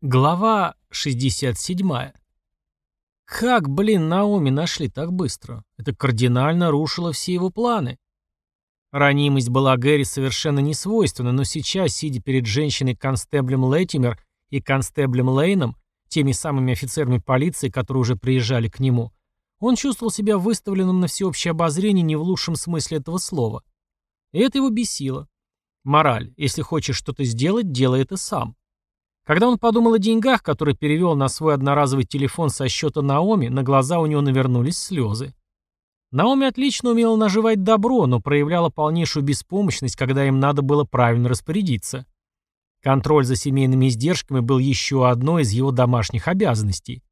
Глава 67. Как, блин, Наоми нашли так быстро? Это кардинально рушило все его планы. Ранимость была Гэри совершенно не свойственна, но сейчас, сидя перед женщиной-констеблем Леттимер и констеблем Лейном, теми самыми офицерами полиции, которые уже приезжали к нему, он чувствовал себя выставленным на всеобщее обозрение не в лучшем смысле этого слова. И это его бесило. Мораль. Если хочешь что-то сделать, делай это сам. Когда он подумал о деньгах, которые перевел на свой одноразовый телефон со счета Наоми, на глаза у него навернулись слезы. Наоми отлично умела наживать добро, но проявляла полнейшую беспомощность, когда им надо было правильно распорядиться. Контроль за семейными издержками был еще одной из его домашних обязанностей.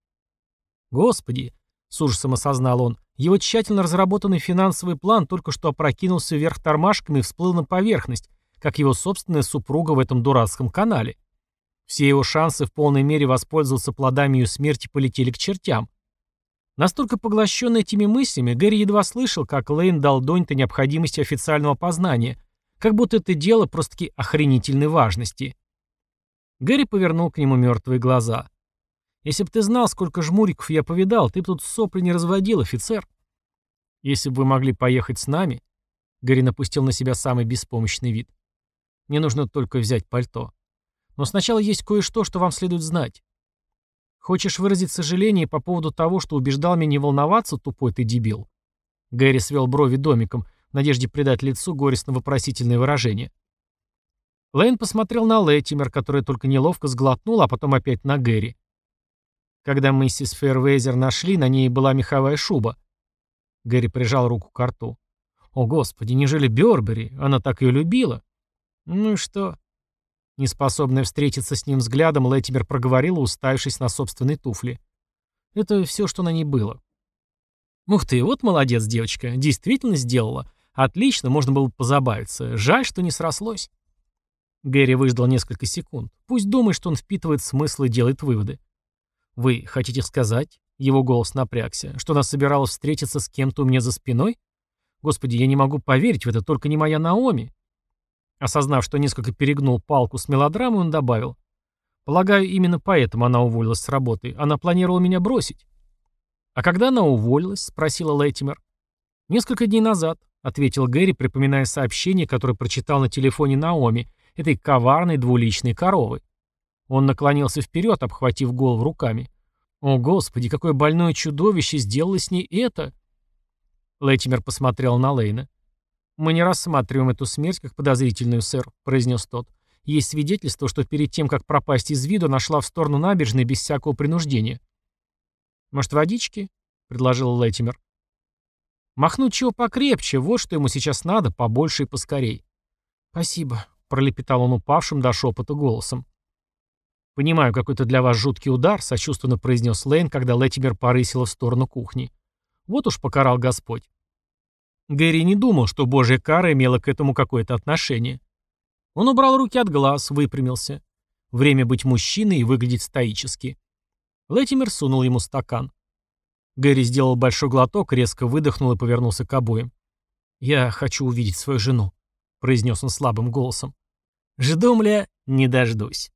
Господи, с ужасом осознал он, его тщательно разработанный финансовый план только что опрокинулся вверх тормашками и всплыл на поверхность, как его собственная супруга в этом дурацком канале. Все его шансы в полной мере воспользоваться плодами ее смерти полетели к чертям. Настолько поглощенный этими мыслями, Гэри едва слышал, как Лейн дал Доньте необходимости официального опознания, как будто это дело просто-таки охренительной важности. Гэри повернул к нему мертвые глаза. «Если бы ты знал, сколько жмуриков я повидал, ты бы тут сопли не разводил, офицер. Если бы вы могли поехать с нами...» Гэри напустил на себя самый беспомощный вид. «Мне нужно только взять пальто. Но сначала есть кое-что, что вам следует знать. Хочешь выразить сожаление по поводу того, что убеждал меня не волноваться, тупой ты дебил?» Гэри свел брови домиком, в надежде придать лицу горестно-вопросительное выражение. Лейн посмотрел на Леттимер, которая только неловко сглотнула, а потом опять на Гэри. Когда миссис Фэрвейзер нашли, на ней была меховая шуба. Гэри прижал руку к рту. «О, Господи, неужели Бёрбери? Она так ее любила?» «Ну и что?» Неспособная встретиться с ним взглядом, Леттимер проговорила, уставившись на собственные туфли. Это все, что на ней было. «Ух ты, вот молодец, девочка. Действительно сделала. Отлично, можно было позабавиться. Жаль, что не срослось». Гэри выждал несколько секунд. Пусть думает, что он впитывает смысл и делает выводы. «Вы хотите сказать?» Его голос напрягся. «Что она собиралась встретиться с кем-то у меня за спиной? Господи, я не могу поверить в это, только не моя Наоми». Осознав, что несколько перегнул палку с мелодрамой, он добавил. «Полагаю, именно поэтому она уволилась с работы. Она планировала меня бросить». «А когда она уволилась?» — спросила Лэттимер. «Несколько дней назад», — ответил Гэри, припоминая сообщение, которое прочитал на телефоне Наоми, этой коварной двуличной коровы. Он наклонился вперед, обхватив голову руками. «О, Господи, какое больное чудовище сделало с ней это!» Лэттимер посмотрел на Лейна. «Мы не рассматриваем эту смерть как подозрительную, сэр», — произнес тот. «Есть свидетельство, что перед тем, как пропасть из виду, нашла в сторону набережной без всякого принуждения». «Может, водички?» — предложил Лэтимер. «Махнуть чего покрепче, вот что ему сейчас надо, побольше и поскорей». «Спасибо», — пролепетал он упавшим до шепота голосом. «Понимаю, какой-то для вас жуткий удар», — сочувственно произнес Лейн, когда Лэтимер порысила в сторону кухни. «Вот уж покарал Господь. Гэри не думал, что божья кара имела к этому какое-то отношение. Он убрал руки от глаз, выпрямился. Время быть мужчиной и выглядеть стоически. Лэтимер сунул ему стакан. Гэри сделал большой глоток, резко выдохнул и повернулся к обоим. «Я хочу увидеть свою жену», — произнес он слабым голосом. «Жду, мля, не дождусь».